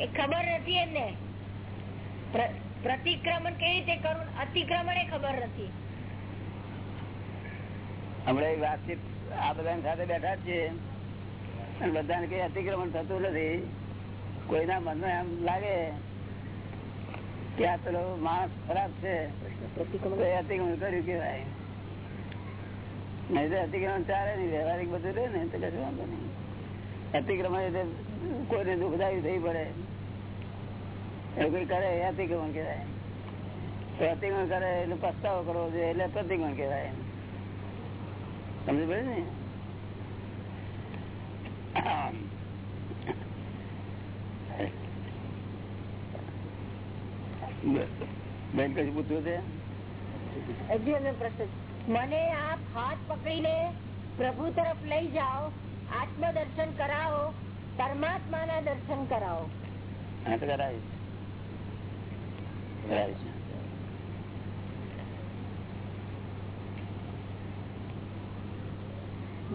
એ ખબર નથી એમને. પ્રતિક્રમણ કેવી રીતે કરવું અતિક્રમણ ખબર નથી. હમણાં વાતચીત આ બધા સાથે બેઠા છીએ. બધાને કઈ અતિક્રમણ થતું નથી. કોઈના મનમાં એમ લાગે કે આ પેલો માણસ ખરાબ છે. અતિક્રમણ કર્યું કેવાય નહીં તો અતિક્રમણ ચાલે નહીં. વ્યવહારિક બધું રહે ને, તો વાંધો નહીં. અતિક્રમણ એટલે કોઈને દુઃખદાયી થઈ પડે. એવું કઈ કરે એ અતિક્રમણ કહેવાય. તો અતિક્રમણ કરે એટલે પસ્તાવો કરવો જોઈએ, એટલે પ્રતિક્રમણ કહેવાય. સમજ પડે ને? બેન કશું પૂછવું છે. મને આપ હાથ પકડીને પ્રભુ તરફ લઈ જાઓ આત્મ દર્શન કરાવો પરમાત્મા ના દર્શન કરાવો.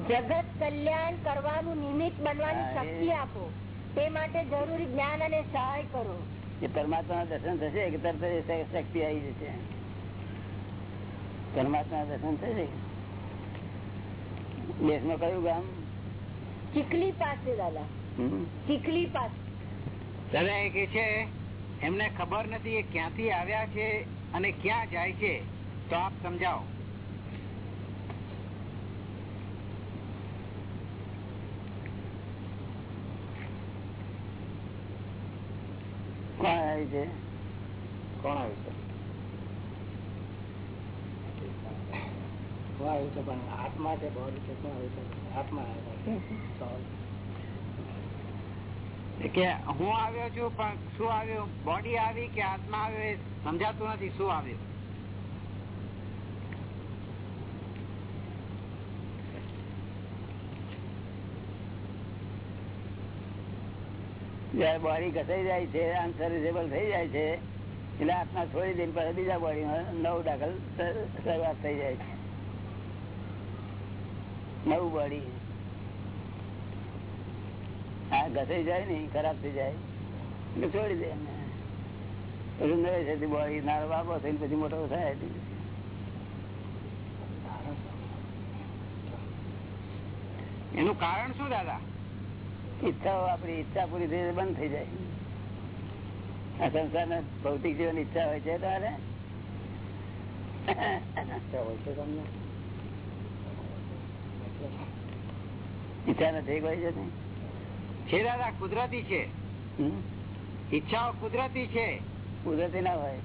જગત કલ્યાણ કરવાનું નિમિત્ત બનવાની શક્તિ આપો. તે માટે જરૂરી જ્ઞાન અને સહાય કરો. એ પરમાત્મા દર્શન થશે કે તરત શક્તિ આવી જશે? પરમાત્મા દર્શન થશે? દેશમાં કયું ગામ? ચીખલી પાસે દાદા. ચીખલી પાસે. દાદા એ કે છે એમને ખબર નથી એ ક્યાંથી આવ્યા છે અને ક્યાં જાય છે. તો આપ સમજાવો. કોણ આવ્યું છે? કોણ આવ્યું છે? આવ્યું છે? પણ આત્મા છે બોડી છે કોણ આવ્યું છે. આત્મા કે હું આવ્યો છું, પણ શું આવ્યું? બોડી આવી કે આત્મા આવ્યો એ સમજાતું નથી, શું આવ્યું? જયારે બોડી ઘસાઈ જાય છે અનસર્વિસેબલ થઈ જાય છે, એટલે આત્મા છોડી દઈને પછી બીજા બોડીમાં નવ દાખલ શરૂઆત થઈ જાય છે. નવું બોડી આ ઘસાઈ જાય ને ખરાબ થઈ જાય. એટલે છોડી દે પછી નવે છે બોડી નારો બાબો થઈને પછી મોટો થાય એનું કારણ શું દાદા? ઈચ્છાઓ આપણી ઈચ્છા પૂરી થઈ બંધ થઈ જાય. આ સંસાર ને ભૌતિક જીવન ઈચ્છા હોય છે તારે? ઈચ્છા નથી હોય છે છે દાદા કુદરતી છે ઈચ્છાઓ કુદરતી છે કુદરતી ના હોય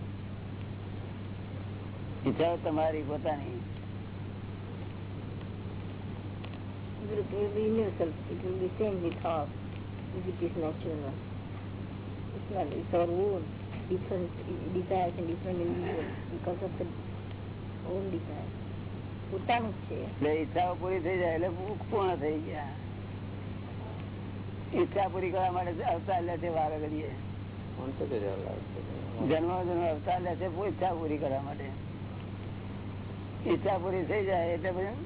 ઈચ્છાઓ તમારી પોતાની It will be universal. It will be same with all. If it is natural. It's not. It's our own different desires and different individuals because of the own desires. પોતાનું જ છે એટલે ઈચ્છાઓ પૂરી થઈ જાય એટલે પૂર્ણ થઈ ગયા ઈચ્છા પૂરી કરવા માટે અવતાર લે છે વારે ઘડીએ જન્મ જન્મ અવતાર લે છે ઈચ્છા પૂરી કરવા માટે ઈચ્છા પૂરી થઈ જાય એટલે પછી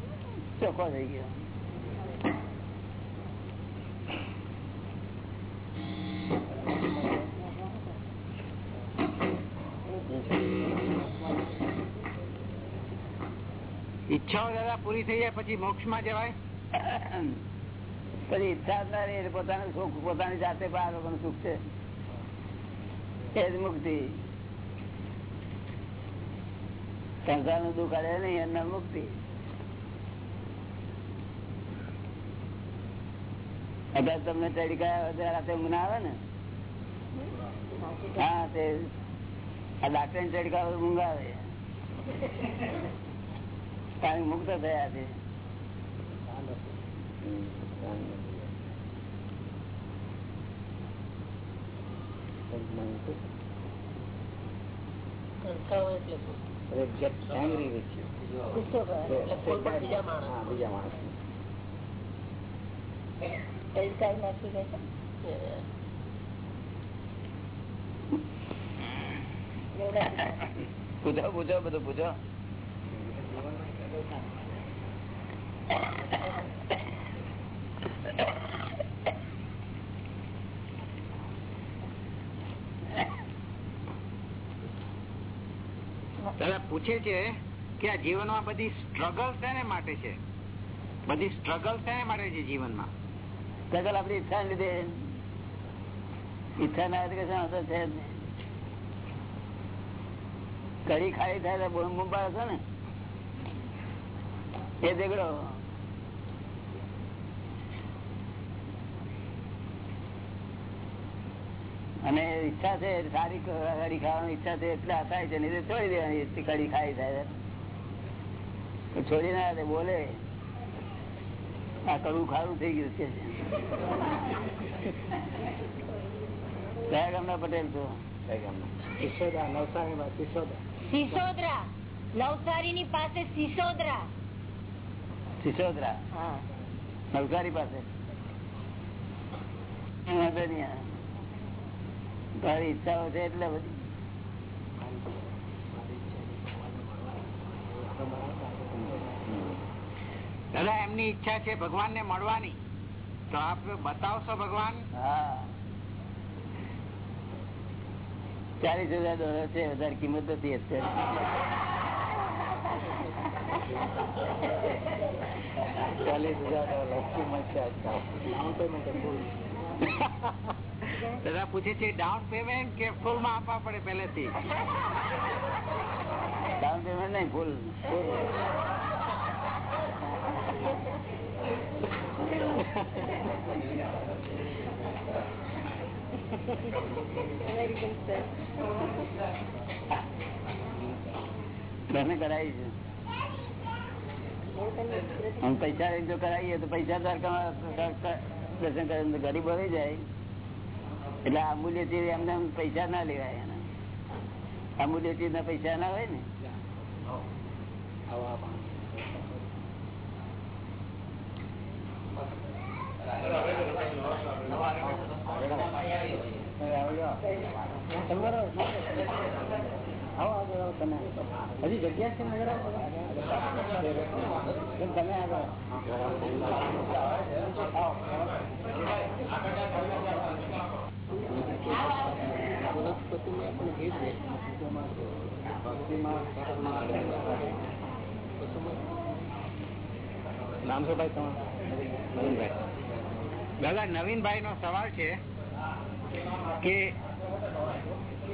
ચોખ્ખો થઈ ગયો ઈચ્છાઓ દાદા પૂરી થઈ જાય પછી મોક્ષમાં જવાય પછી ઈચ્છા ના રહે પોતાનું સુખ પોતાની જાતે લોકોનું સુખ છે. એ જ મુક્તિ. સંસારનું દુઃખ અડે નહીં, એમના મુક્તિ. અત્યારે તમને ચડી રાતે ઊંઘ ના આવે ને? હા, તે આ ડાક્ટર ને ચડકા ઊંઘ આવે. કારણ મુક્ત થયા છે. પૂછો પૂછો બધું પૂછો દાદા પૂછે છે કે આ જીવનમાં બધી સ્ટ્રગલ શેને માટે છે? બધી સ્ટ્રગલ શેને માટે છે જીવનમાં? સ્ટ્રગલ આપડી ઈચ્છા લીધે. ઈચ્છા ના અસર છે કઢી ખાલી થાય તો હશે ને? એ ઝઘડો અને ઈચ્છા છે સારી કઢી ખાવાની ઈચ્છા છે એટલે આ થાય છે નહીં તો છોડી દેવાની કઢી ખાઈ થાય છોડી ના દે બોલે. આ કડવું ખારું થઈ ગયું છે. કયા ગામના પટેલ છો? સિસોદરા નવસારી ની પાસે સિસોદરા. સિસોદરા? હા. નવસારી પાસે? વાંધો નહીં આ. તારી ઈચ્છાઓ છે એટલે બધી. દાદા એમની ઈચ્છા છે ભગવાન ને મળવાની. તો આપ બતાવશો ભગવાન? હા. ચાલીસ હજાર ડોલર છે વધારે કિંમત નથી અત્યારે. ચાલીસ હજાર ડોલર કિંમત છે. દાદા પૂછે છે ડાઉન પેમેન્ટ કે ફૂલ માં આપવા પડે પેલેથી ડાઉન પેમેન્ટ નહીં ફૂલ તને કરાવી છે પૈસા જો કરાવીએ તો પૈસા દર્શન કરે ગરીબ હોય જાય એટલે અમૂલ્ય ચીજ એમને પૈસા ના લેવાય એના અમૂલ્ય ચીજ ના પૈસા ના હોય ને હજી જગ્યા છે નામ શું ભાઈ તમારું? નવીનભાઈ. દાદા નવીનભાઈ નો સવાલ છે કે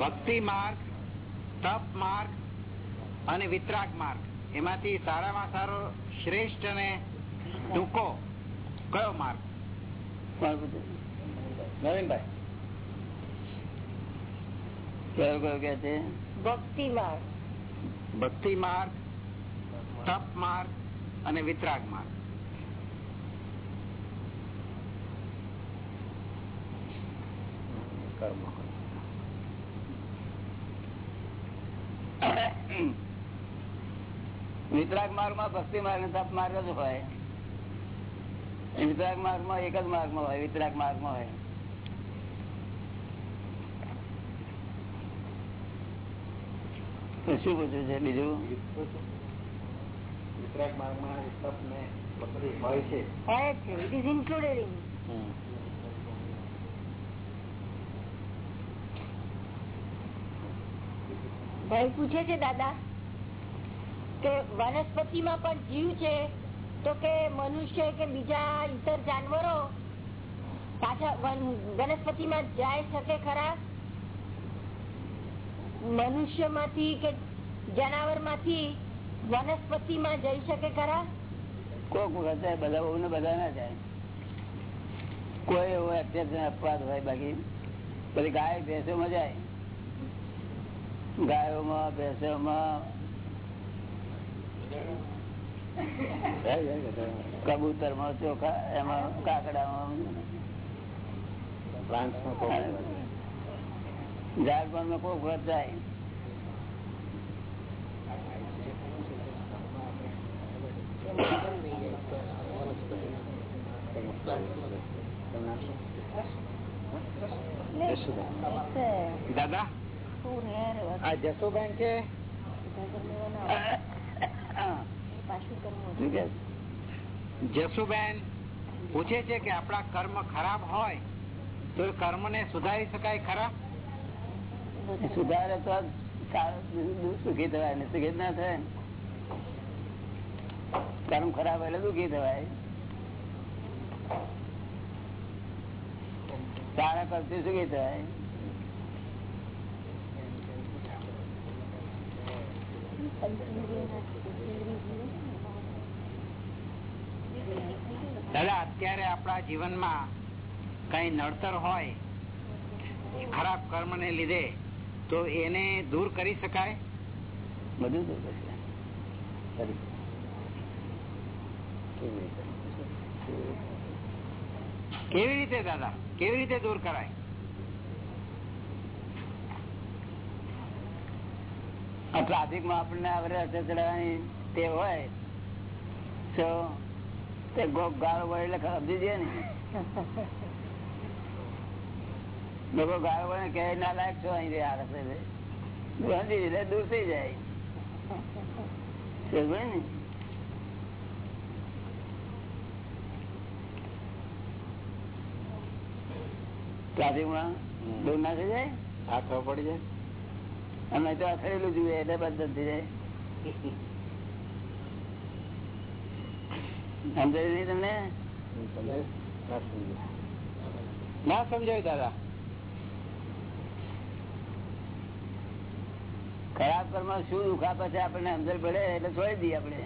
ભક્તિ માર્ગ, તપ માર્ગ અને વિતરાગ માર્ગ એમાંથી સારામાં સારો શ્રેષ્ઠ અને ટૂંકો કયો માર્ગ? નવીનભાઈ કયો કયો કે છે ભક્તિ માર્ગ. ભક્તિ માર્ગ તપ માર્ગ અને વિતરાગ માર્ગ. વિતરાગ માર્ગમાં ભક્તિ માર્ગ તપ માર્ગ જ હોય. વિતરાગ માર્ગમાં એક જ માર્ગમાં હોય વિતરાગ માર્ગમાં હોય શું પૂછ્યું છે બીજું? વિતરાગ માર્ગમાં તપ ને ભક્તિ હોય છે. હોય છે ઇટ ઇઝ ઇન્ક્લુડેડ ઇન ભાઈ પૂછે છે દાદા? કે વનસ્પતિમાં પણ જીવ છે, તો કે મનુષ્ય કે બીજા ઇતર જાનવરો, પાછા વનસ્પતિમાં જાય શકે ખરા? મનુષ્ય કે જનાવરમાંથી વનસ્પતિમાં જઈ શકે ખરા? કોક વખત બધા બહુ બધા ના જાય કોઈ એવો એક્સેપ્શન અપવાદ હોય બાકી. પછી ગાય ભેંસો માં જાય. ગાયોમાં, ભેંસોમાં કબૂતરમાં ચોખા એમાં કાકડામાં ઝાડપાનમાં કોક વખત જાય. દાદા? આ જસુબેન છે? કે? જસુબેન પૂછે છે કે આપણા કર્મ ખરાબ હોય તો એ કર્મ ને સુધારી શકાય ખરા? સુધારે તો સુખી થવાય, ને સુખી ના થાય. કર્મ ખરાબ એટલે દુઃખી થવાય. સારા કરતી સુખી થવાય. દાદા અત્યારે આપણા જીવનમાં કઈ નડતર હોય ખરાબ કર્મ ને લીધે તો એને દૂર કરી શકાય? બધું દૂર કરી. શકાય. કેવી રીતે દાદા? કેવી રીતે દૂર કરાય? આ ટ્રાફિકમાં આપણને ચડાવવાની તે હોય. તો તે ગોપ ગાળો વળે એટલે સમજી જાય ને. લોકો ગાળો વળે કે ના લાયક છો અહીં આ રસ્તે સમજી એટલે દૂર થઈ જાય. ને? ટ્રાફિકમાં દૂર ના થઈ જાય? હાથ પડી જાય. અમે તો અથડેલું જોઈએ, એટલે બંધ થઈ જાય સમજાયું નહીં તમને? ના સમજાયું દાદા. ખરાબ કર્મ શું દુખા પછી આપણને અંદર પડે એટલે છોડી દઈએ આપણે.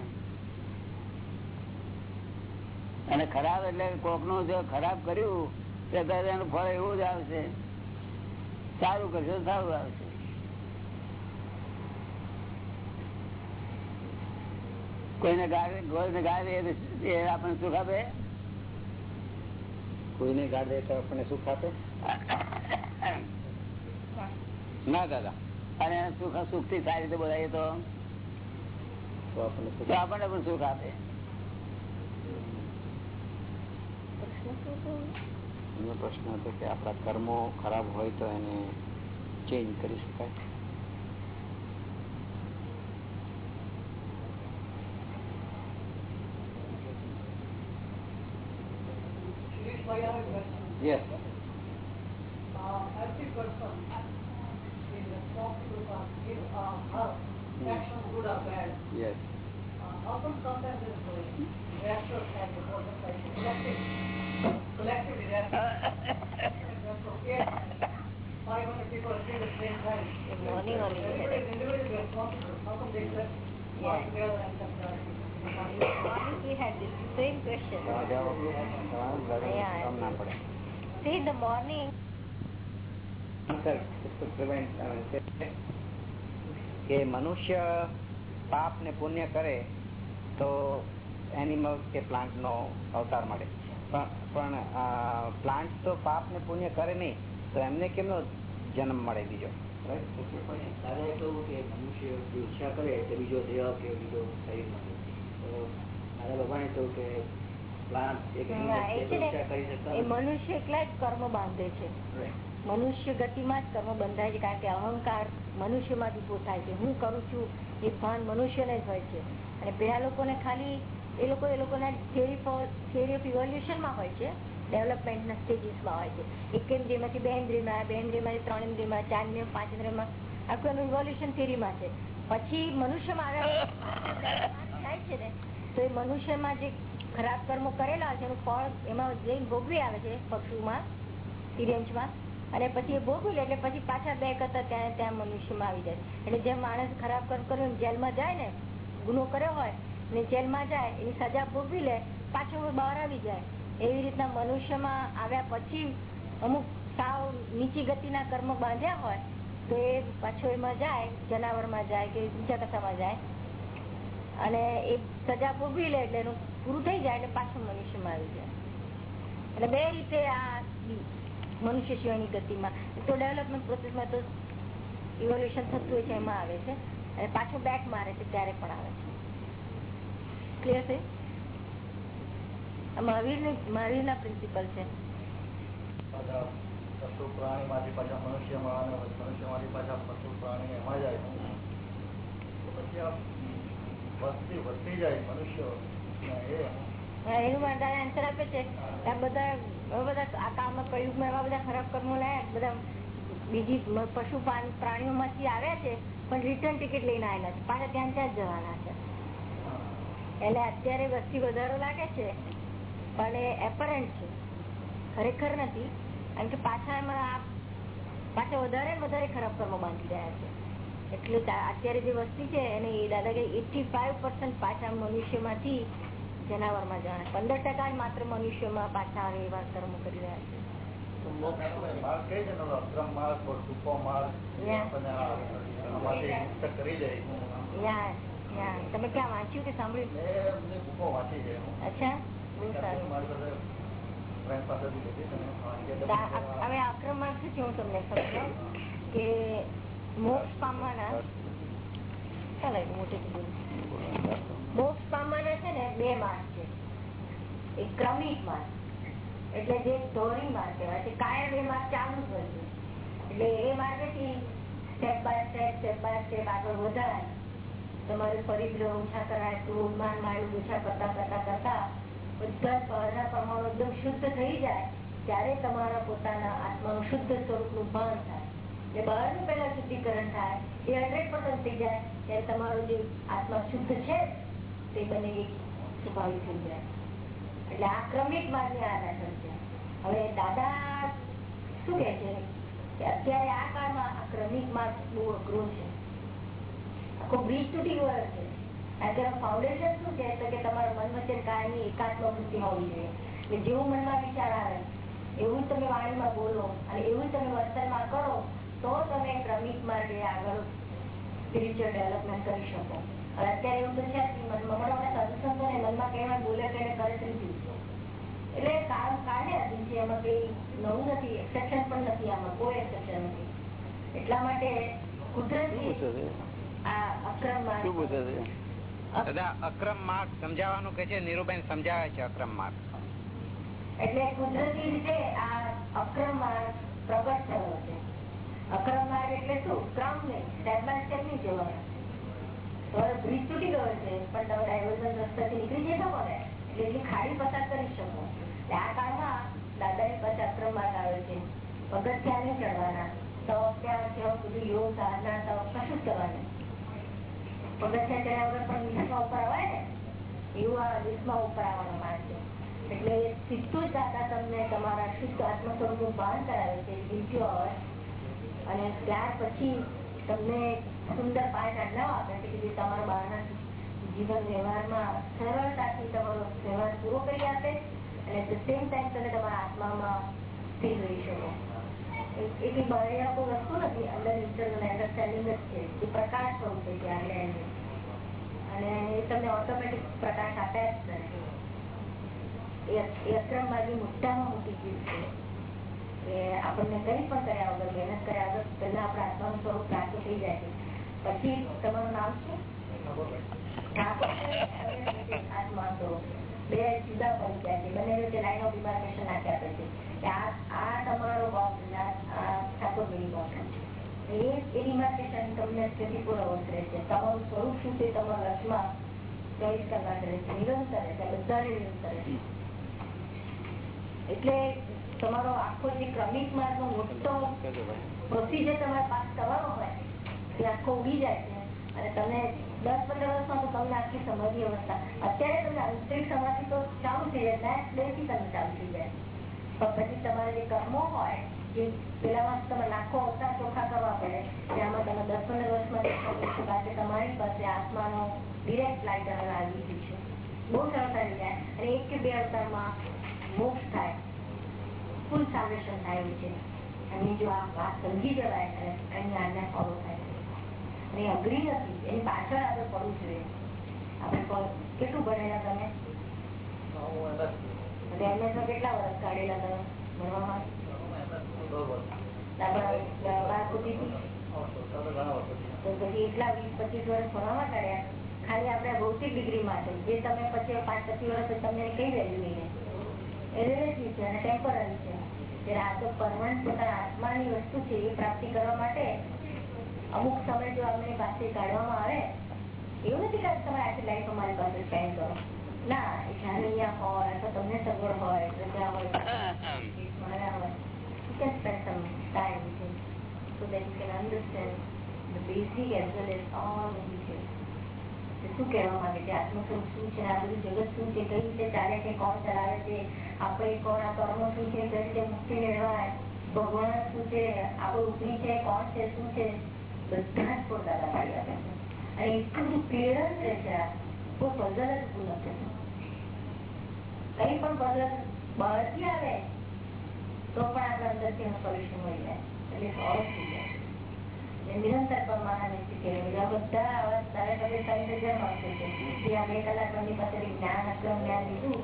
અને ખરાબ એટલે કોકનું જો ખરાબ કર્યું, તો એનું ફળ એવું જ આવશે. સારું કરશો સારું આવશે. કોઈને ગાળે, ગોળને ગાળે આપણને સુખ આપે? કોઈને ગાડે તો આપણને સુખ આપે? ના, દાદા. અને સુખ સુખથી સારી રીતે બોલાવીએ તો? આપણને પણ સુખ આપે. પ્રશ્ન હતો કે આપણા કર્મો ખરાબ હોય તો એને ચેન્જ કરી શકાય? Yes. uh, every person is responsible for his or her action, good or bad. Yes. Uh, often sometimes there is a reactor and the person like collective, collective reaction. Okay. Five hundred people are doing the same time. Good morning, only. Everybody is individually responsible. How come they just Yeah. work together and કે મનુષ્ય પાપ ને પુણ્ય કરે તો animal કે plant નો અવતાર મળે. પણ પ્લાન્ટ તો પાપ ને પુણ્ય કરે નહીં, તો એમને કેમનો જન્મ મળે બીજો? કે મનુષ્ય ઈચ્છા કરે તો બીજો દેહ કે બીજો શરીર મળે તો દાદા ભગવાને કહ્યું કે મનુષ્ય એકલા જ કર્મ બાંધે છે. મનુષ્ય ગતિમાં જ કર્મ બંધાય છે કારણ કે અહંકાર મનુષ્યમાંથી ઊભો થાય છે. હું કરું છું એ ભાન મનુષ્યને જ હોય છે. અને પેલા લોકોને ખાલી એ લોકો એ લોકોના થિયરી થિયરી ઓફ ઇવોલ્યુશનમાં હોય છે. ડેવલપમેન્ટના સ્ટેજીસમાં હોય છે. એક ઇન્દ્રિયમાંથી બે ઇન્દ્રિયમાં બે ઇન્દ્રિયમાંથી ત્રણ ઇન્દ્રિયમાં ચાર ઇન્દ્રિય પાંચ ઇન્દ્રિયમાં આખું એનું ઇવોલ્યુશન થિયરીમાં છે. પછી મનુષ્યમાં આવે. થાય છે ને? તો એ મનુષ્યમાં જે ખરાબ કર્મો કરેલા છે એનું ફળ એમાં જઈને ભોગવી આવે છે પશુમાં, સિરિયન્સમાં. અને પછી એ ભોગવી લે એટલે પછી પાછા બે કરતા ત્યાં ત્યાં મનુષ્યમાં આવી જાય. એટલે જે માણસ ખરાબ કર્મ કર્યો જેલમાં જાય ને, ગુનો કર્યો હોય ને જેલમાં જાય, એની સજા ભોગવી લે, પાછો બહાર આવી જાય. એવી રીતના મનુષ્યમાં આવ્યા પછી અમુક સાવ નીચી ગતિના કર્મ બાંધ્યા હોય, તો એ પાછો એમાં જાય, જનાવરમાં જાય કે બીજા કથામાં જાય. અને એ સજા ભોગવી લે એટલે એનું પૂરું થઈ જાય એટલે પાછું મનુષ્યમાં આવી જાય. એટલે બે રીતે આ મનુષ્ય સિવાયની ગતિમાં. તો ડેવલપમેન્ટ પ્રોસેસમાં તો ઇવોલ્યુશન થતું હોય છે, એમાં આવે છે. અને પાછું બેક મારે છે, ત્યારે પણ આવે છે. ક્લિયર છે? મહાવીરની, મહાવીરના પ્રિન્સિપલ છે. મનુષ્યો પણ રિટર્ન છે. અત્યારે વસ્તી વધારો લાગે છે, પણ એપરન્ટ છે. ખરેખર નથી, કારણ કે પાછા એમાં પાછા વધારે વધારે ખરાબ કર્મો બાંધી રહ્યા છે. એટલે અત્યારે જે વસ્તી છે, એને કે એટી પાછા મનુષ્યમાંથી જનાવરમાં જવાના. પંદર ટકા માત્ર માત્ર મનુષ્યમાં પાછા આવે એવા કર્મો કરી રહ્યા છે. તમે ક્યાં વાંચ્યું કે સાંભળ્યું? મેં. અચ્છા. બહુ સારું. મેં હવે આક્રમણ માર્ગ હું તમને સમજો કે મોક્ષ પામવાના ચાલે મોટી. મોક્ષ પામવાના છે ને બે માર્ગ છે. એક ક્રમિક માર્ગ, એટલે જે ધોરી માર્ગ કહેવાય છે. કાયમ એ માર્ગ ચાલુ જ એટલે એ માર્ગેથી step by step step by step આગળ વધારાય તમારે પરિગ્રહ ઓછા કરાય ક્રોધ માન માયું ઓછા કરતા કરતા કરતા બધા બહારના પરમાણુ એકદમ શુદ્ધ થઈ જાય, ત્યારે તમારા પોતાના આત્માનું શુદ્ધ સ્વરૂપનું ભાન થાય. જે બહારનું પહેલા શુદ્ધિકરણ થાય, એ હંડ્રેડ પર્સન્ટ થઈ જાય, ત્યારે તમારો જે આત્મા શુદ્ધ છે તે બને સ્વભાવિક થઈ જાય. એટલે આ ક્રમિક માર્ગે આ નાટક છે હવે દાદા શું કે છે? કે અત્યારે આ કાળમાં આ ક્રમિક માર્ગ બહુ અઘરો છે. આખો બ્રિજ તૂટી ગયો છે. અત્યારે ફાઉન્ડેશન શું છે? તો કે તમારા મન વચ્ચે કાયમી એકાત્મ વૃત્તિ હોવી જોઈએ. એટલે જેવું મનમાં વિચાર આવે, એવું તમે વાણીમાં બોલો અને એવું તમે વર્તનમાં કરો, તો તમે ક્રમિક માર્ગે આગળ સ્પિરિચ્યુઅલ ડેવલપમેન્ટ કરી શકો. અત્યારે એવું તો છે જ નહીં. મનમાં મોટા મોટા સાધુ સંતોને બોલે કે કરે છે. નહીં. એટલે કામ કાઢે આધીન છે એમાં કઈ નવું નથી એક્સેપ્શન પણ નથી આમાં કોઈ એક્સેપ્શન નથી. એટલા માટે કુદરતી પૂછે છે? આ અક્રમ માર્ગ. સમજાવવાનું કે છે નીરુબેન સમજાવે છે અક્રમ માર્ગ. એટલે કુદરતી રીતે આ અક્રમ માર્ગ પ્રગટ થયો છે. અક્રમ માર્ગ એટલે શું? ક્રમ નહીં સ્ટેપ બાય સ્ટેપ નહીં જવાનું બ્રિજ તૂટી પણ તમે ડાયવર્ઝન ઉપર આવે ને, એવું આ લીસમાં ઉપર આવવાનો માર્ગ છે. એટલે સીધું જ તમને તમારા શુદ્ધ આત્મ સ્વરૂપનું ભાન કરાવે છે બીજો આવે. અને ત્યાર પછી તમને સુંદર પાઠ આજ્ઞાઓ આપે કે તમારા બાળના જીવન વ્યવહારમાં સરળતાથી તમારો વ્યવહાર પૂરો કરી આપે અને એટ ધ સેમ ટાઈમ તમે તમારા આત્મામાં સ્થિર રહી શકો. તમને ઓટોમેટિક પ્રકાશ આપ્યા જ કરે. એ એ અક્રમ માર્ગની મોટામાં મોટી ચીજ છે એ આપણને કંઈ પણ કર્યા વગર, મહેનત કર્યા વગર, પહેલાં આપણા આત્માનું સ્વરૂપ પ્રાપ્ત થઈ જાય છે. પછી તમારું નામ સ્વરૂપ શું તમારા રસમાં ચોવીસ કલાક નિરંતર રહેશે બધાને નિરંતર રહે એટલે તમારો આખો જે ક્રમિક માર્ગનો મોટો પ્રોસીજર તમારે પાસ કરવાનો હોય એ આખો ઉડી જાય છે અને તમે દસ પંદર વર્ષમાં તો તમને આખી સમાધિ અવસ્થા. અત્યારે તમને આંતરિક સમાધિ તો ચાલુ થઈ જાય નેક્સ્ટ ડે થી તમને ચાલુ થઈ જાય. પણ પછી તમારે જે કર્મો હોય, જે પેલામાં તમે લાખો અવતાર ચોખ્ખા કરવા પડે તેમાં તમે દસ પંદર વર્ષમાં કારણ કે તમારી પાસે આત્માનો ડિરેક્ટ લાઈટ આવી ગયું છે. બહુ સરળતા થઈ જાય. અને એક કે બે અવતારમાં મોક્ષ થાય. ફૂલ સાલ્વેશન થાય છે. અને જો આ વાત સમજી જવાય એની આજ્ઞા ફોલો થાય એ અઘરી નથી એની પાછળ આપણે પડવું જોઈએ. આપણે કેટલું ભણેલા તમે? MS માં કેટલા વર્ષ કાઢેલા તમે ભણવામાં એટલા વીસ, પચીસ વર્ષ ભણવામાં કાઢ્યા. ખાલી આપણે ભૌતિક ડિગ્રી માટે, જે તમે પછી પાંચ, પચીસ વર્ષ તમને કઈ વેલ્યુ નહીં એ રિલેટિવ છે અને છે. આ તો પરમનન્ટ પોતાના આત્માની વસ્તુ છે એ પ્રાપ્તિ કરવા માટે અમુક સમય જો અમને પાસે કાઢવામાં આવે એવું નથી કે તમે આખી લાઈફ અમારી પાસે સ્પેન્ડ કરો. ના અહીંયા હોય અથવા તમને સગવડ હોય રજા હોય હોય you can spend some time with him so that you can understand the basic as well as all the details. શું કહેવા માંગે છે? આત્મસ્વરૂપ શું છે? આ બધું જગત શું છે? કઈ રીતે ચાલે છે? કોણ ચલાવે છે? આપણે કોણ? આ કર્મ શું છે? કઈ રીતે મુક્તિ મેળવાય? ભગવાન શું છે? આપણું ઉપરી છે? કોણ છે? શું છે? પાડી કોઈ પણ આવે તો પણ આપણા એનું જાય એટલે સોલ્વ થઈ જાય નિરંતર. આ બધા તારે તમે ત્રણ જગ્યા મળશે છે જે આ બે કલાક પાસેથી જ્ઞાન અક્રમ જ્ઞાન લીધું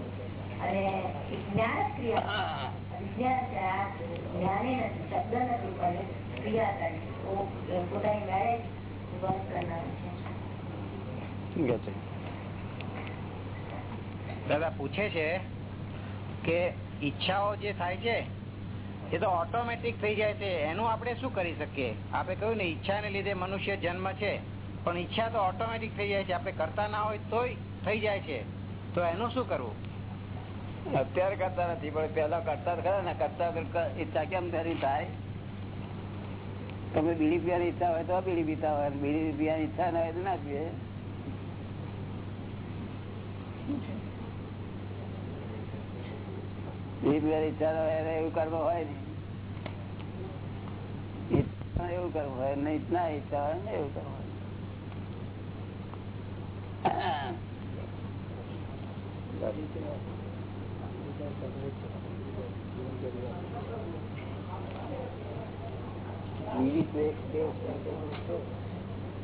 અને જ્ઞાન ક્રિયા વિજ્ઞાન છે આ જ્ઞાને નથી શબ્દ નથી પણ દાદા પૂછે છે કે ઈચ્છાઓ જે થાય છે, એ તો ઓટોમેટિક થઈ જાય છે. એનું આપણે શું કરી શકીએ? આપણે કહ્યું ને, ઈચ્છાને લીધે મનુષ્ય જન્મ છે, પણ ઈચ્છા તો ઓટોમેટિક થઈ જાય છે. આપણે કરતા ના હોય તોય થઈ જાય છે. તો એનું શું કરવું? અત્યારે કરતા નથી, પણ પેલા કરતા ખરા ને. કરતા કરતા ઈચ્છા કેમ કરી થાય? તમે બીડી પીવાની ઈચ્છા હોય તો બીડી પીતા હોય. બીડી પીવાની ઈચ્છા ના હોય તો ના પીએ. બીડી પીવાની ઈચ્છા ના હોય એવું કર્મ હોય ને એવું કરવું હોય. નહીં ના ઈચ્છા હોય ને એવું કરવું હોય.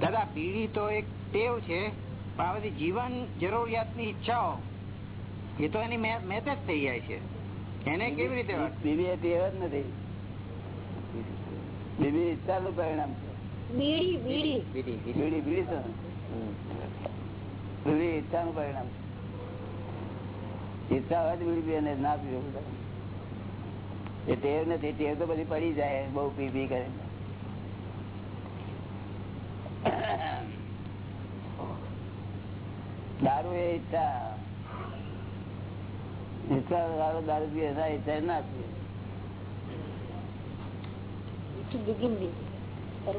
દાદા પીડી તો એક ટેવ છે પણ આ બધી જીવન જરૂરિયાતની ઈચ્છાઓ એ તો એની મેં જ થઈ જાય છે. એને કેવી રીતે પીડી એ ટેવ જ નથી. બીબી ઈચ્છા નું પરિણામ છે. બીડી બીડી. બીડી બીડી. બીડી બીડી બીડી ઈચ્છા નું પરિણામ છે. ઈચ્છા હોય બીડી પીવે ના પીવું. એ ટેવ નથી. ટેવ તો બધી પડી જાય બહુ પી પી કરે. દારૂ એ ઈચ્છા. ઈચ્છા દારૂ દારૂ પીએ ના ઈચ્છા ના પીએ.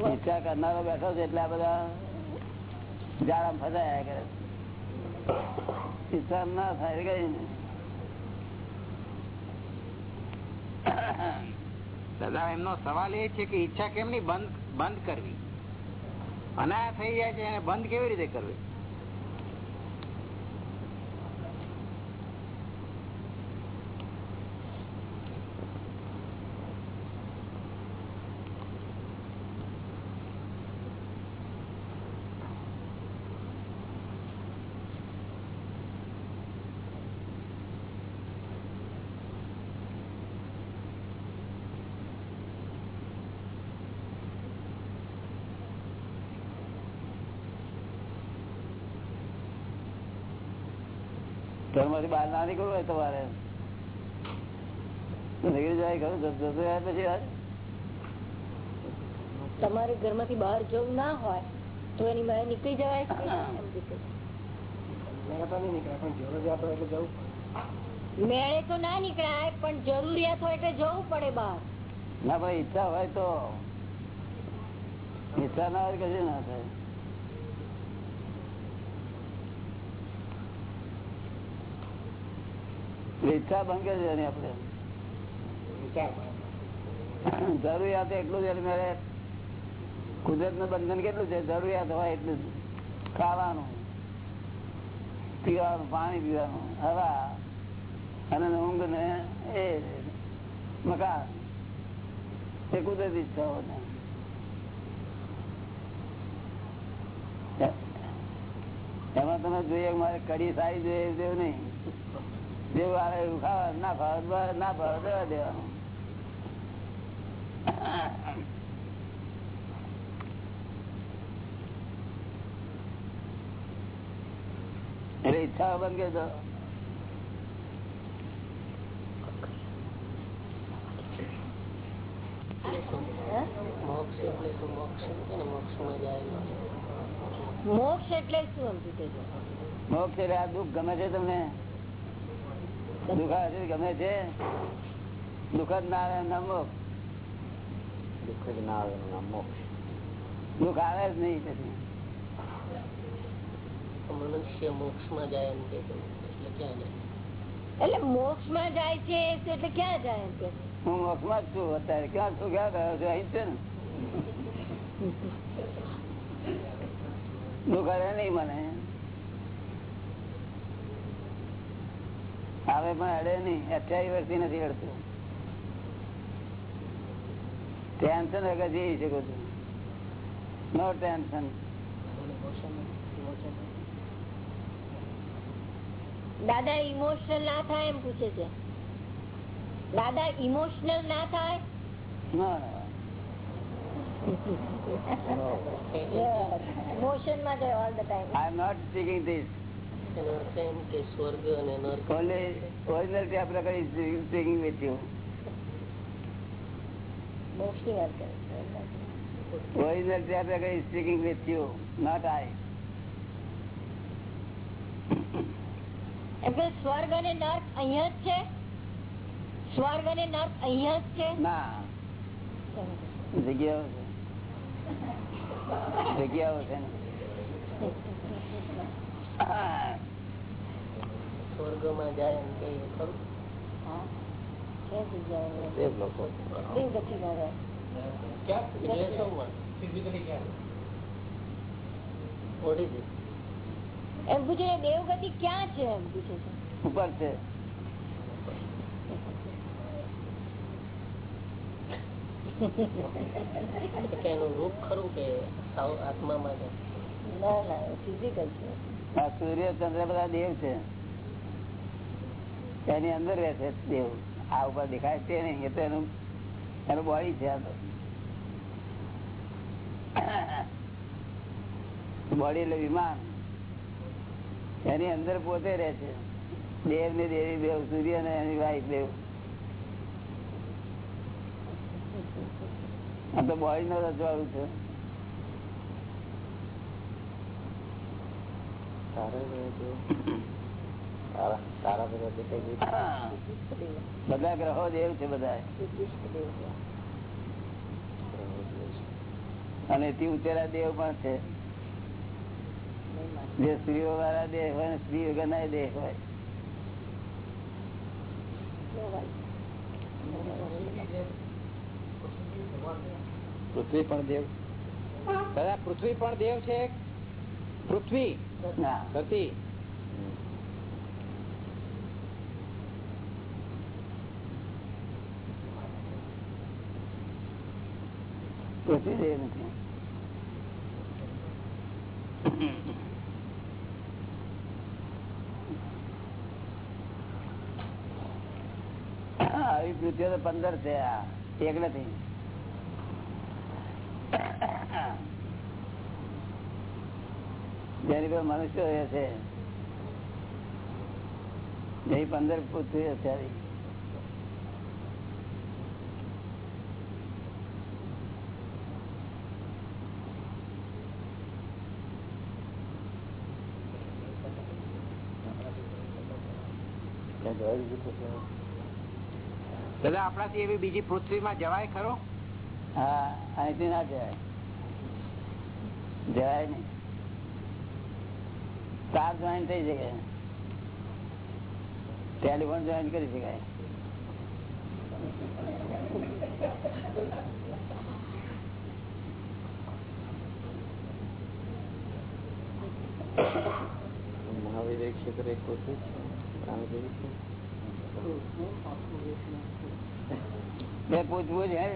ઈચ્છા કરનારો બેઠો છે એટલે આ બધા જાળામાં ફસાયા કરે ઈચ્છા ના થાય કઈ ને દાદા એમનો સવાલ એ છે કે ઈચ્છા કેમ ની બંધ બંધ કરવી? અનાયા થઈ જાય છે એને બંધ કેવી રીતે કરવી? ઘરમાંથી બહાર ના નીકળવું હોય તમારે. તો નીકળી જાય ઘર જતું પછી વાત. તમારે ઘરમાંથી બહાર જવું ના હોય તો એની મેળે નીકળી જવાય. મેળે તો ના નીકળાય પણ જરૂરિયાત હોય એટલે જવું પડે બહાર. ના ભાઈ ઈચ્છા હોય તો. ઈચ્છા ના હોય કશું ના થાય. ઈચ્છા ભંગે છે દેવાની આપણે. જરૂરિયાત એટલું જ મેરે કુદરતનું બંધન કેટલું છે? જરૂરિયાત હોય એટલું ખાવાનું, પીવાનું, પાણી પીવાનું, હવા, અને ઊંઘ ને એ મકાન. એ કુદરતી ઈચ્છાઓ એમાં તમે જોઈએ મારે કડી સારી જોઈએ એવું નહીં. જેવું આવે એવું ખાવા ના ખાવા ના ભાવે દેવા દેવાનું. એટલે ઈચ્છા બંધ કરી દો મોક્ષ એટલે શું? સમજી દેજો મોક્ષ એટલે આ દુઃખ ગમે છે તમને? દુઃખ આવે છે ગમે છે? દુઃખ જ ના આવે એમ ના મોક્ષ. દુઃખ જ ના આવે એનું નામ મોક્ષ. દુઃખ આવે જ નહીં પછી. મનુષ્ય મોક્ષમાં જાય એમ કે એટલે ક્યાં જાય? એટલે મોક્ષમાં જાય છે એટલે ક્યાં જાય એમ કે હું મોક્ષમાં જ છું અત્યારે. ક્યાં છું? ક્યાં ગયો છું? અહીં જ છે ને. દુઃખ આવે નહીં મને. હવે પણ અડે નહીં. અઠ્યાવીસ વર્ષથી નથી અડતું. ટેન્શન વગર જઈ શકું છું. નો ટેન્શન દાદા ઇમોશનલ ના થાય એમ પૂછે છે. દાદા ઇમોશનલ ના થાય? ઇમોશન માં all the time I am not speaking this એનો અર્થ એમ કે સ્વર્ગ અને નર્ક only original tape record is speaking with you. મોક્ષની વાત કરે છે. Original tape record is speaking with you, not I. એમ કે સ્વર્ગ અને નર્ક અહીંયા જ છે સ્વર્ગ અને નર્ક અહીંયા જ છે ના જગ્યાઓ છે જગ્યાઓ છે ને સ્વર્ગ જાય એમ કે ખરું? છે જગ્યાએ. તે જ લોકો દેવગતિમાં રહે. એટલે શું વાત? Physically ક્યાં What is it? એમ પૂછે છે, દેવગતિ ક્યાં છે? એમ પૂછે છે. ઉપર છે. એનું રૂપ ખરું કે સાવ આત્મામાં ના ના ફિઝિકલ છે. આ સૂર્ય ચંદ્ર બધા દેવ છે. એની અંદર રહે છે દેવ. આ ઉપર દેખાય છે નહીં, એ તો એનું એનું બોડી છે આ તો. બોડી એટલે વિમાન. એની અંદર પોતે રહે છે. દેવ ને દેવી દેવ, સૂર્ય ને એની વાઈફ દેવ. આ તો બોડી નો રજવાડું છે તારા તારા બધા ગ્રહો દેવ છે બધા અને તે ઉચેરા દેવ પણ છે. જે સ્ત્રીઓ વાળા દેહ હોય ને સ્ત્રી વગરના દેહ હોય. પૃથ્વી પણ દેવ. પૃથ્વી પણ દેવ છે પૃથ્વી ધરતી. પૃથ્વી આવી પૃથ્વીઓ તો પંદર છે આ એક નથી. જેની પર મનુષ્ય રહે છે. એ પંદર પૃથ્વી અત્યારે. દાદા આપણાથી એવી બીજી પૃથ્વીમાં જવાય ખરો? હા અહીંથી ના જવાય. જવાય નઈ તાર જોઈન થઈ શકે ટેલિફોન જોઈન કરી શકાય મહાવીર એક ક્ષેત્ર એક પૃથ્વી છે રામદેવ છે બે પૂછવું છે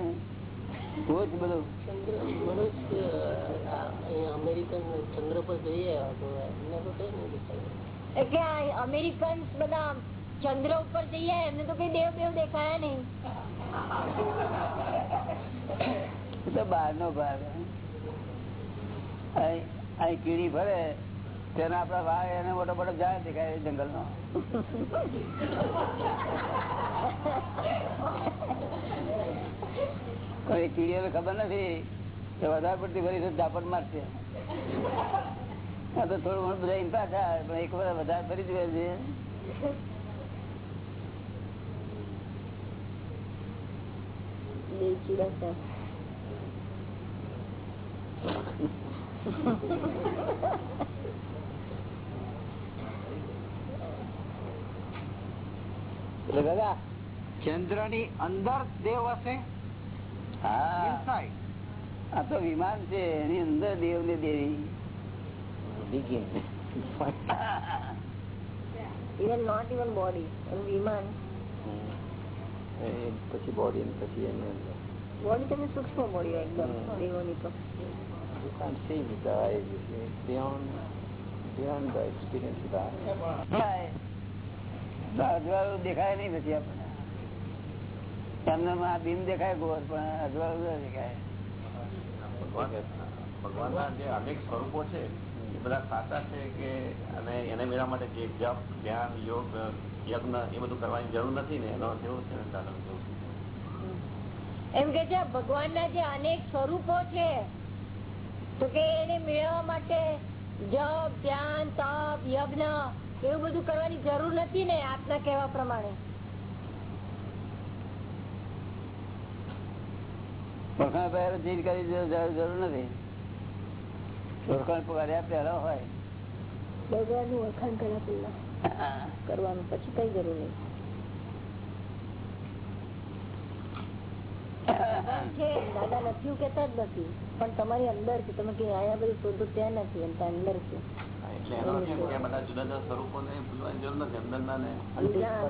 અમેરિકન બધા ચંદ્ર ઉપર જઈએ એમને તો કઈ દેવ દેવ દેખાયા નહીં. તો બહાર નો ભાગ અહી કીડી ભરે તેના આપડા વાઘ એને મોટો મોટો જાય દેખાય જંગલ નો કોઈ કીડીઓને ખબર નથી. કે વધારે પડતી ફરી તો ઝાપટ મારશે. આ તો થોડું ઘણું બધા ઇન્ફા થાય પણ એક વાર વધારે ફરી છે. દાદા ચંદ્રની અંદર દેવ હશે. આ તો વિમાન છે એની અંદર દેવ. ને દેવી ઇવન નોટ ઇવન બોડી વિમાન. એ પછી બોડી પછી એની અંદર. બોડી તમે સૂક્ષ્મ બોડી હોય એકદમ. દેવોની તો. You can't see with the eyes, you see. It's beyond, beyond the experience. with the eyes. દેખાય નહીં પછી આપણને. એમને આ બિન દેખાય ગોર પણ અજવાળું દેખાય. ભગવાનના જે અનેક સ્વરૂપો છે એ બધા સાચા છે કે અને એને મેળવવા માટે જે જપ ધ્યાન યોગ યજ્ઞ એ બધું કરવાની જરૂર નથી ને? એનો જેવું છે. એમ કે છે ભગવાનના જે અનેક સ્વરૂપો છે તો કે એને મેળવવા માટે જપ ધ્યાન તપ યજ્ઞ એવું બધું કરવાની જરૂર નથી ને? આપના કહેવા પ્રમાણે. ઓળખાણ પહેલા ચીજ કરી જરૂર જરૂર નથી. ઓળખાણ કર્યા પહેલા હોય. ભગવાનનું ઓળખાણ કર્યા પેલા કરવાનું પછી કઈ જરૂર નહીં. દાદા નથી કેતા જ નથી. પણ તમારી અંદર છે તમે કે આયા બધું શોધો ત્યાં નથી એમ અંદર છે. ને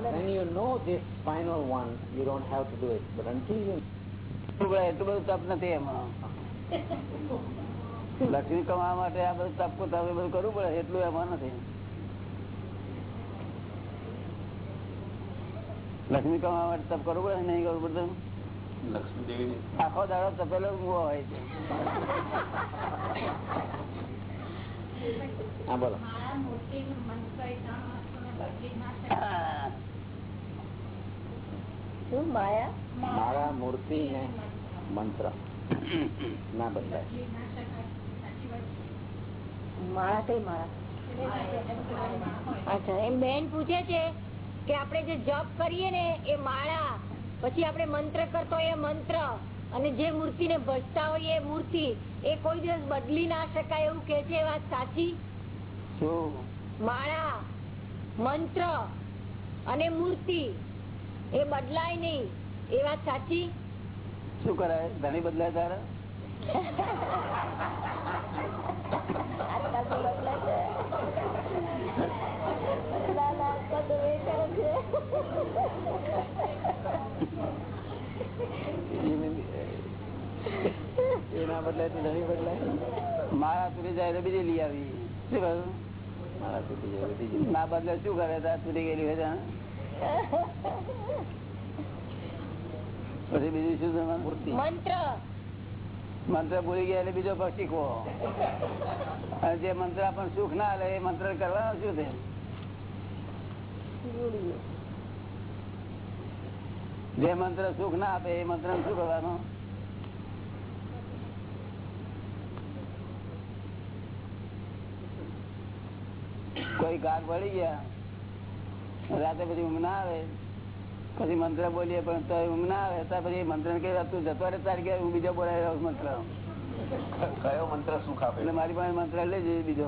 when you know this final one, you don't have to do it. But until you એટલું બધું તપ નથી એમાં. લક્ષ્મી કમાવા માટે આ બધું તપ તપ બધું કરવું પડે એટલું એમાં નથી. લક્ષ્મી કમાવા માટે તપ કરવું પડે નહીં કરવું પડતું લક્ષ્મી આખો દાડો તપેલો હોય છે. હા બોલો. શું માયા? મારા મૂર્તિ ને મંત્ર. ના બદલાય માળા કઈ માળા? અચ્છા એમ બેન પૂછે છે કે આપણે જે જપ કરીએ ને એ માળા પછી આપણે મંત્ર કરતો એ મંત્ર અને જે મૂર્તિ ને ભજતા હોય એ મૂર્તિ એ કોઈ દિવસ બદલી ના શકાય એવું કે છે વાત સાચી? માળા મંત્ર અને મૂર્તિ એ બદલાય નહીં. એ વાત સાચી? શું કરાય? ધણી બદલાય તારે? એના બદલાય તો ના બદલાય. મારા તૂટી જાય તો બીજી લઈ આવી. શું કહ્યું? મારા સુધી જાય બીજી ના બદલે શું કરે? તાર તૂટી ગયેલી હોય ત્યાં? પછી બીજું શું તમારે મૂર્તિ. મંત્ર. મંત્ર ભૂલી ગયા એટલે બીજો પક્ષ શીખવો. અને જે મંત્ર આપણને સુખ ના લે એ મંત્ર કરવાનો શું છે? જે મંત્ર સુખ ના આપે એ મંત્ર શું કરવાનું? કોઈ ગાગ વળી ગયા રાતે પછી ઊંઘ ના આવે પછી મંત્ર બોલીએ પણ તો ઊંઘ ના આવે. તો પછી મંત્ર કે તું જતો રે તારી કે હું બીજો બોલાવી રહ્યો મંત્ર. કયો મંત્ર સુખ આપે એટલે મારી પાસે મંત્ર લઈ જઈએ બીજો.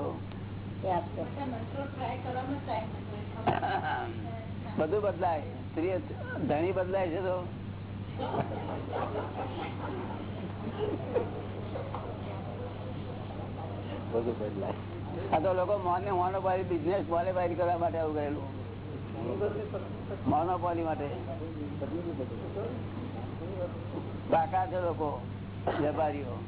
બધું બદલાય. સ્ત્રી ધણી બદલાય છે તો. બધું બદલાય. આ તો લોકો મોને મોનો બિઝનેસ મોનોપોલી કરવા માટે આવું કરેલું. મોનોપોલી માટે. બાકા છે લોકો, વેપારીઓ.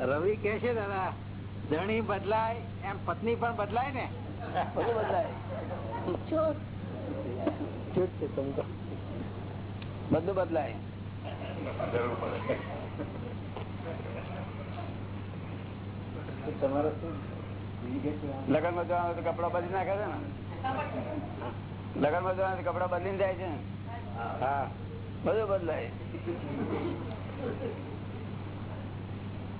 રવિ કે છે, દાદા, ધણી બદલાય, એમ પત્ની પણ બદલાય ને? બધું બદલાય. બધું બદલાય. તમારે શું? લગનમાં જવાનું કપડા બદલી નાખે છે ને? લગનમાં જવાનું કપડા બદલીને જાય છે હા. બધું બદલાય.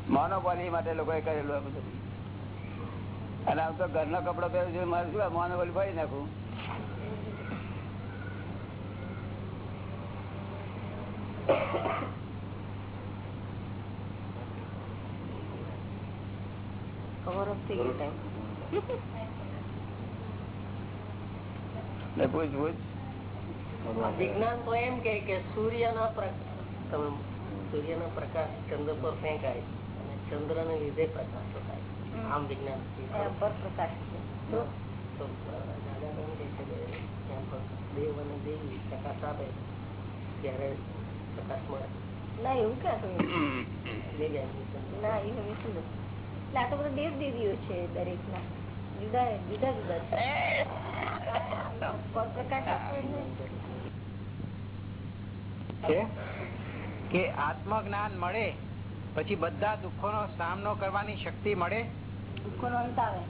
મોનોપોલી માટે લોકો એ કરેલું બધું. અને આમ તો ઘરનો કપડો પહેરું છે, મારે શું મોનોપોલી ભાઈ નાખું? Thank you. વિજ્ઞાન તો એમ કે કે સૂર્યના પ્રકાશ તમે સૂર્યના પ્રકાશ ચંદ્ર પર ફેંકાય અને ચંદ્રને લીધે પ્રકાશ થાય. આમ વિજ્ઞાન પર પ્રકાશ દેવ અને દેવી પ્રકાશ આપે ત્યારે પ્રકાશ મળે. ના એવું ક્યાં દેવી ના એ નથી. એટલે આ તો બધા દેવ દેવીઓ છે દરેક ના જુદા જુદા જુદા છે. કે આત્મજ્ઞાન મળે પછી બધા દુઃખો નો સામનો કરવાની શક્તિ મળે? દુઃખોનો અંત આવે.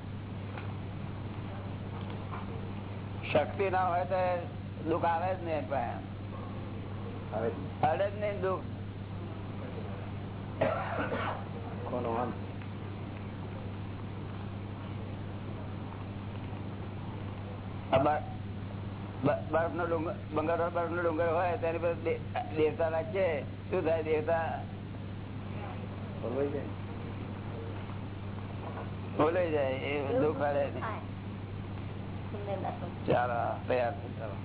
શક્તિ ના હોય તો દુઃખ આવે જ નહીં પણ અડે જ નહીં દુઃખ. કોનો અંત આ બર- બ- બરફ નો ડુંગર બંગાળ બરફ નો ડુંગર હોય તેની પર દે- દેવતા રાખીએ શું થાય દેવતા બોલાઈ જાય એ દુઃખ અડે નહીં થાય. સુંદર દાખલો. ચાલો તૈયાર થઈ ચાલો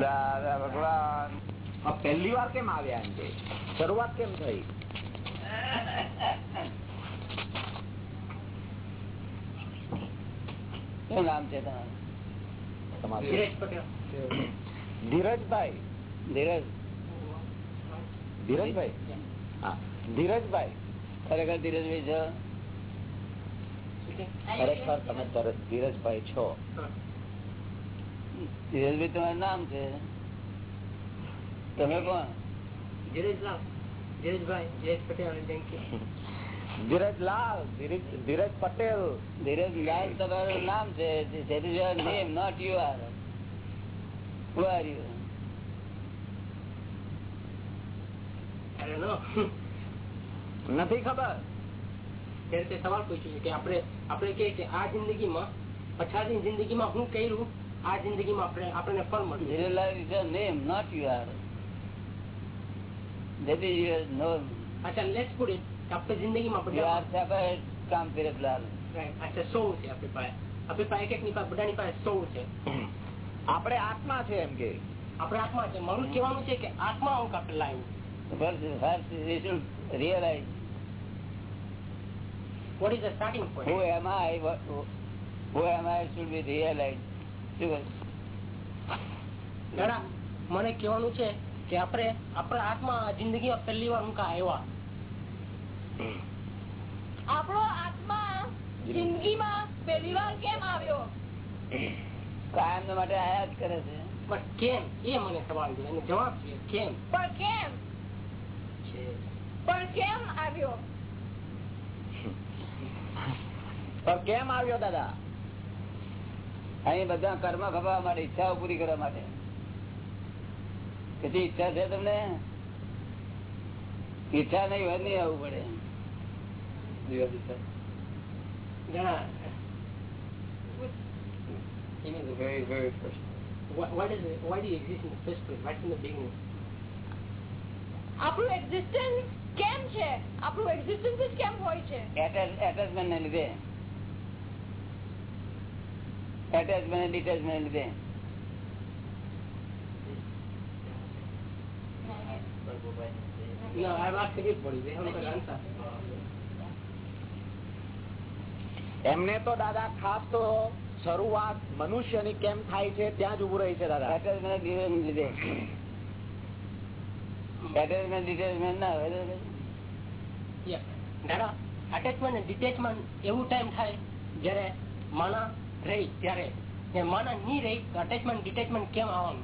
દાદા ભગવાન પહેલી વાર કેમ આવ્યા એમ કે શરૂઆત કેમ થઈ શું નામ છે તમારું તમારું. ધીરજભાઈ. ધીરજ. ધીરજભાઈ? હા. ધીરજભાઈ. ખરેખર ધીરજભાઈ છો? ખરેખર તમે ધીરજ- ધીરજભાઈ છો. ધીરજભાઈ તમારું નામ છે? તમે કોણ? ધીરજલાલ. ધીરજભાઈ જયેશ પટેલ અને લાલ ધીરજ ધીરજ પટેલ. ધીરજ લાલ તમારું નામ છે that is your name not you are who are you અરે નો નથી ખબર સવાલ પૂછ્યું છે કે આપણે આપણે કહીએ કે આ જિંદગીમાં પછાડીની જિંદગીમાં હું કર્યું? આ જિંદગીમાં આપણે આપણને ફળ મળ્યું. Dhirajlal is a name not you are that is your name અચ્છા લેટ્સ પુટ ઇટ આપણે જિંદગીમાં separate from ધીરજલાલ અચ્છા સોળ છે આપણી પાસે આપણી પાસે એક ની પાસે બધાની પાસે સોળ છે આપણે આત્મા છે એમ કે આપણે આત્મા છે મારું કહેવાનું છે કે આત્મા હું કાપે લાવ્યું First, first we should realize. What is the starting who point am I? What, who am I should be realized? શું મને કહેવાનું છે કે આપણે આપણા આત્મા જિંદગીમાં પહેલી વાર મુકા આવ્યા આપણો આત્મા જિંદગીમાં પહેલી વાર કેમ આવ્યો? કાયમ માટે આયા જ કરે છે. પણ કેમ? એ મને સવાલ છે એનો જવાબ છે કેમ? પણ કેમ? પણ કેમ આવ્યો? પણ કેમ આવ્યો દાદા? અહીં બધા કર્મ ખપવા માટે ઈચ્છાઓ પૂરી કરવા માટે. કેટલી ઈચ્છા છે તમને? ઈચ્છા નહીં હોય નહીં આવવું પડે. ઘણા You mean the very, very first. Why, why does it, why do you exist in the first place? Right from the beginning. આપણું એક્ઝિસ્ટન્સ કેમ છે આપણું એક્ઝિસ્ટન્સ જ કેમ હોય છે એટેચમેન્ટ ને લીધે એટેચમેન્ટ ડિટેચમેન્ટ લીધે No, I've asked everybody. They haven't got an answer. એમને તો દાદા ખાસ તો શરૂઆત મનુષ્યની કેમ થાય છે ત્યાં જ ઉભું રહી છે દાદા. ના અટેચમેન્ટ ડિટેચમેન્ટ એવું ટાઈમ થાય જયારે માણા રહી ત્યારે. ને માણા નહીં રહી અટેચમેન્ટ ડિટેચમેન્ટ કેમ આવવાનું?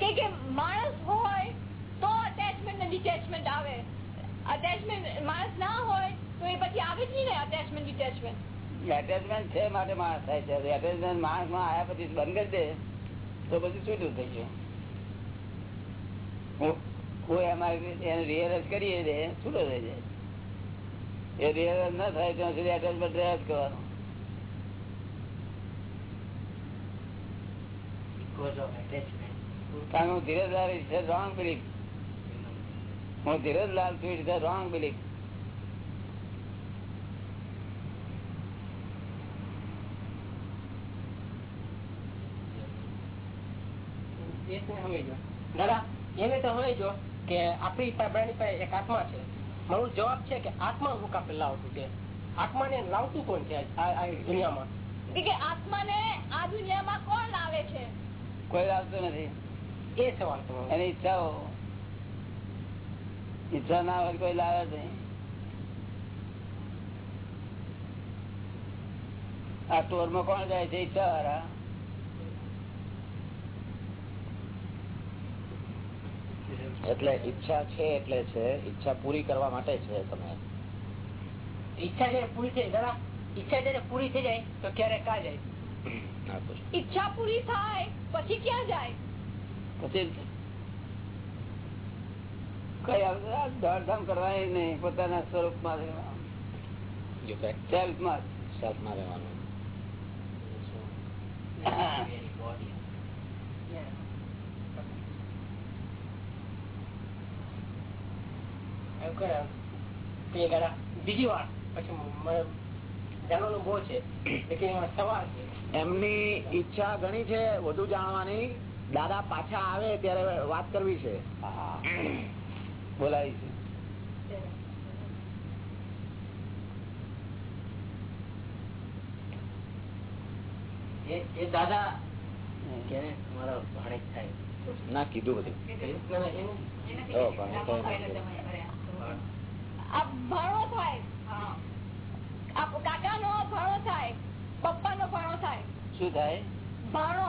કે કે માણસ હોય તો અટેચમેન્ટ ને ડિટેચમેન્ટ આવે. અટેચમેન્ટ માણસ ના હોય તો એ પછી આવે જ નહીં ને અટેચમેન્ટ ડિટેચમેન્ટ એટેચમેન્ટ છે માટે માણસ થાય છે. એટેચમેન્ટ માણસમાં આવ્યા પછી બંધ કરી દે તો પછી છૂટું થઈ ગયું. હું એમાં એને રિયલાઇઝ કરીએ છૂટો થઈ જાય. એ રિયલાઇઝ ના થાય ત્યાં સુધી એટેચમેન્ટ રહ્યા જ કરવાનું. કારણ હું ઇટ્સ a wrong belief હું ધીરજલાલ છું દાદા એને તો સમજો કે આપણી બધાની પાસે એક આત્મા છે. મારો જવાબ છે કે આત્મા હું કાપે લાવતું કે આત્માને લાવતું કોણ છે આ દુનિયામાં? કે આત્માને આ દુનિયામાં કોણ લાવે છે? કોઈ આવતું નથી. એ સવાલ એની ઈચ્છાઓ ઈચ્છા ના હોય કોઈ લાવે નહીં. આ ટોરમાં કોણ જાય છે? ઈચ્છા વાળા એટલે ઈચ્છા છે એટલે છે. ઈચ્છા પૂરી કરવા માટે છે તમે. ઈચ્છા જયારે પૂરી થઈ દાદા ઈચ્છા જયારે પૂરી થઈ જાય તો ક્યારે કા જાય? ઈચ્છા પૂરી થાય પછી ક્યાં જાય? પછી કઈ આ દોડધામ કરવાની નહીં પોતાના સેલ્ફમાં. self-માં રહેવાનું. બીજી વાર પછી લેકિન એમાં એમની ઈચ્છા ઘણી છે વધુ જાણવાની. દાદા પાછા આવે ત્યારે વાત કરવી છે. બોલાવી છે. એ દાદા કે મારા ભાણેજ થાય. ના કીધું બધું. થાય. ભાણો કાકા નો ભાણો થાય. પપ્પા નો ભાણો થાય. શું થાય? ભાણો.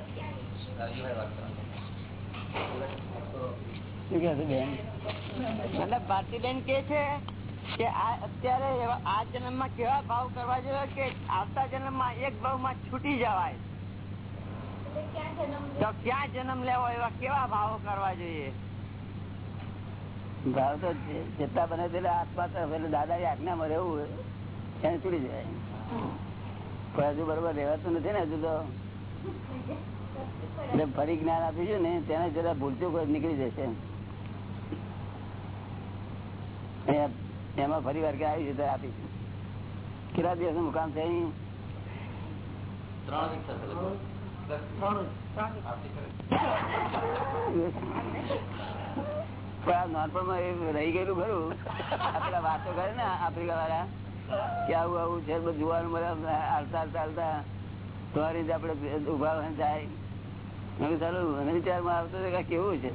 મતલબ ભારતીબેન કે છે કે આ અત્યારે આ જન્મમાં કેવા ભાવ કરવા જોઈએ કે આવતા જન્મમાં એક ભાવમાં છૂટી જવાય. તો ક્યાં જન્મ લેવો એવા કેવા ભાવો કરવા જોઈએ? ભાવ તો જેટલા બને તેટલા આત્મા તો એટલે દાદા આજ્ઞામાં રહેવું ત્યાં છૂટી જાય. પણ હજુ બરોબર રહેવાતું નથી ને હજુ તો. એટલે ફરી જ્ઞાન આપીશું ને તેને જરા ભૂલચૂક નીકળી જશે. એ- એમાં ફરી વાર કે આવી છે ત્યારે આપીશું. કેટલા દિવસ મુકામ છે આ નાનપણમાં એ રહી ગયેલું ખરું. આપડા વાતો કરે ને આફ્રિકા વાળા કે આવું આવું છે બધું જોવાનું બધા હાલતા હાલતા હાલતા. તમારી રીતે આપડે ઊભા જાય. મેં કીધું ચાલો મને આવતો કે કેવું છે?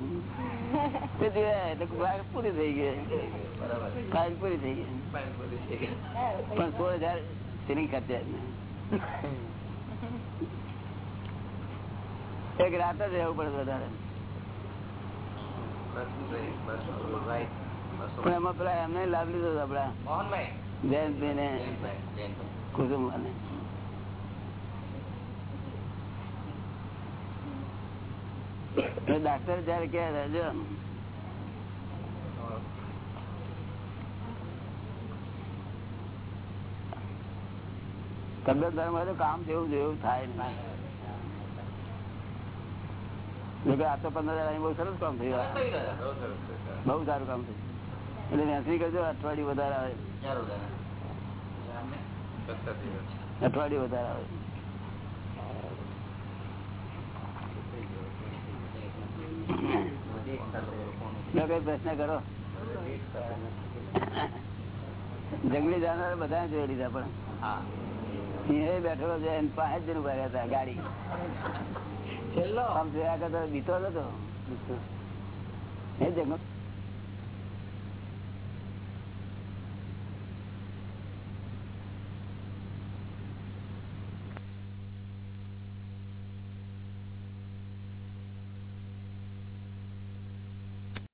એટલે પૂરી થઈ ગઈ. ફાઇલ પૂરી થઈ ગઈ. પણ સોળ હજાર સિલિંગ ખર્ચ્યા એક રાત જ રહેવું પડે વધારે. પણ એમાં પેલા એમને લાભ લીધો આપડા મોહનભાઈ. જયંતભાઈ ને જયંતભાઈ, જયંતભાઈ. કુસુમ ને ડાક્ટર જયારે કે રજો તબિયત ધર્મ કામ જેવું જેવું થાય ના આ તો પંદર હજાર બહુ સરસ કામ થયું. બહુ સર. કામ થયું. એટલે વેચણી કરજો અઠવાડિયું વધારે આવે. અઠવાડિયું વધારે આવે જો કઈ પ્રશ્ન કરો. જંગલી જાનવર બધા જોઈ લીધા પણ. સિંહ બેઠેલો છે એને પાંચ જણ ઊભા હતા ગાડી. આમ જોયા કરતો બીતો હતો. એ જંગલ.